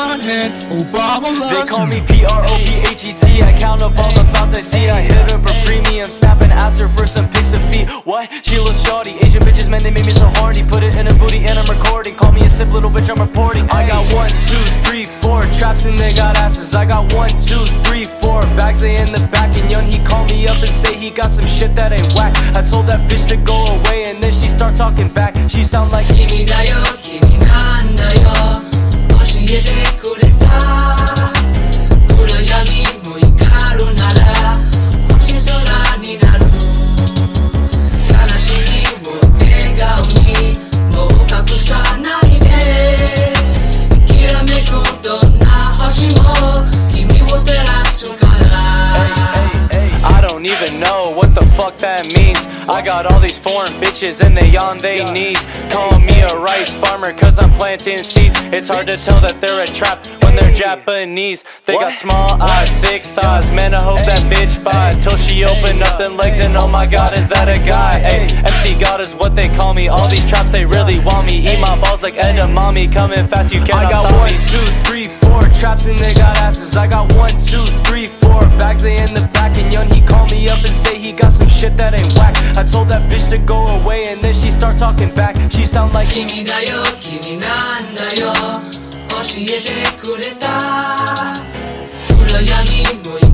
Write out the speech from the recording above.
They call me P-R-O-P-H-E-T I count up all the thoughts I see. I hit her for premium, snapping ask her for some pics of feet. What? She looks shawty Asian bitches, man, they made me so horny. Put it in a booty and I'm recording. Call me a simp, little bitch, I'm reporting. I got one, two, three, four traps and they got asses. I got one, two, three, four bags in the back. And young, he called me up and say he got some shit that ain't whack. I told that bitch to go away and then she start talking back. She sound like fuck that means. I got all these foreign bitches and they on they knees. Calling me a rice farmer cause I'm planting seeds. It's hard to tell that they're a trap when they're Japanese. They got small eyes, thick thighs. Man, I hope that bitch buy till she open up them legs and oh my god, is that a guy? Ay, MC God is what they call me. All these traps they really want me. Eat my balls like edamame. Coming fast, you cannot I got one, two, three, four traps and they got asses. I got one, two, three, four bags, they in the back. And young, he called me up and say he got some shit that ain't whack. I told that bitch to go away, and then she start talking back. She sound like Kimi da yo, Kimi nan da yo, oshiete kureta. 羨みも